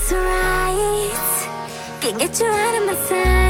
It's right. Can't get you out of my sight.